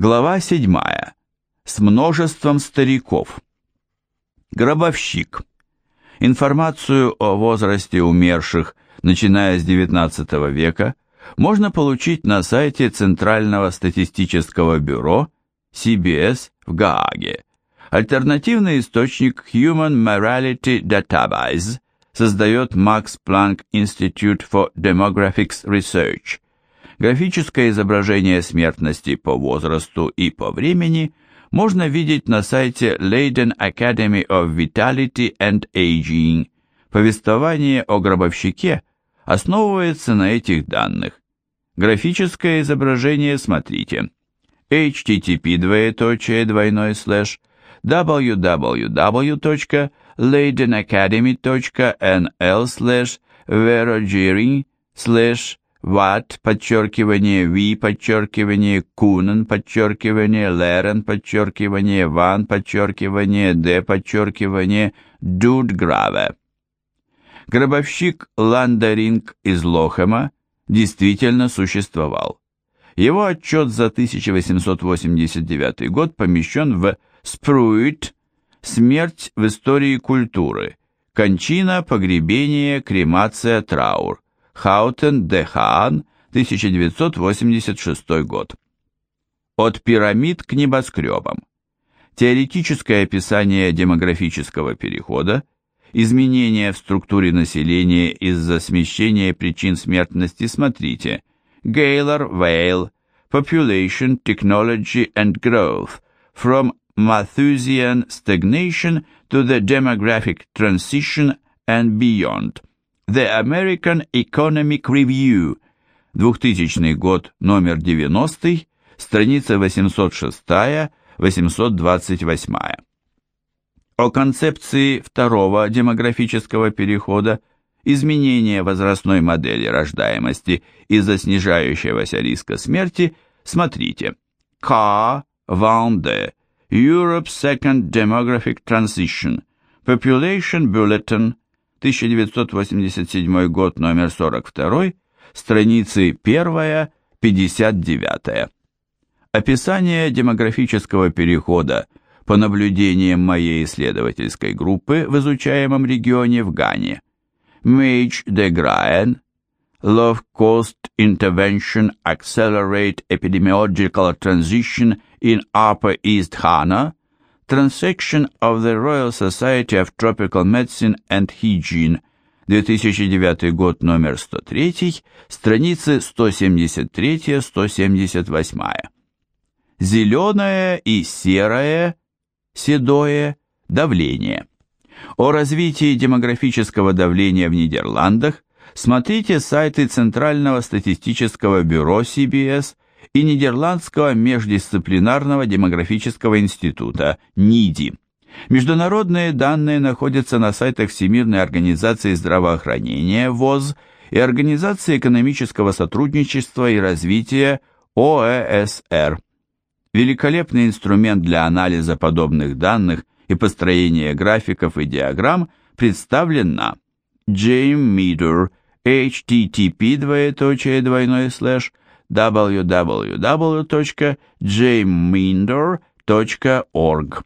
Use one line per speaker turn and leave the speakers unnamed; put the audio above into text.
Глава 7. С множеством стариков. Гробовщик. Информацию о возрасте умерших, начиная с XIX века, можно получить на сайте Центрального статистического бюро CBS в Гааге. Альтернативный источник Human Morality Database создает Max Planck Institute for Demographics Research. Графическое изображение смертности по возрасту и по времени можно видеть на сайте Leiden Academy of Vitality and Aging. Повествование о гробовщике основывается на этих данных. Графическое изображение смотрите http двоеточие двойной www.leidenacademy.nl слэш verogering слэш Watt, подчеркивание, Ви, подчеркивание, Кунен, подчеркивание, Лерен, подчеркивание, Ван, подчеркивание, Д, подчеркивание, Дудграве. Гробовщик Ландеринг из Лохема действительно существовал. Его отчет за 1889 год помещен в Спруит «Смерть в истории культуры», кончина, погребение, кремация, траур. Хаутен де Хаан, 1986 год. От пирамид к небоскребам. Теоретическое описание демографического перехода, изменения в структуре населения из-за смещения причин смертности смотрите Гейлор, Вейл, Population, Technology and Growth, From Malthusian Stagnation to the Demographic Transition and Beyond. The American Economic Review, 2000 год, номер 90, страница 806-828. О концепции второго демографического перехода, изменения возрастной модели рождаемости из-за снижающегося риска смерти, смотрите. К. Ван Europe's Second Demographic Transition, Population Bulletin, 1987 год, номер 42, страницы 1, 59. Описание демографического перехода по наблюдениям моей исследовательской группы в изучаемом регионе в Гане. Мейдж де Граен, Low Cost Intervention Accelerate Epidemiological Transition in Upper East Ghana, Transaction of the Royal Society of Tropical Medicine and Hygiene, 2009 год, номер 103, страницы 173-178. Зеленое и серое, седое, давление. О развитии демографического давления в Нидерландах смотрите сайты Центрального статистического бюро CBS – и Нидерландского междисциплинарного демографического института НИДИ. Международные данные находятся на сайтах Всемирной организации здравоохранения ВОЗ и Организации экономического сотрудничества и развития ОЭСР. Великолепный инструмент для анализа подобных данных и построения графиков и диаграмм представлен на JMeter http двоеточие www.jmindor.org.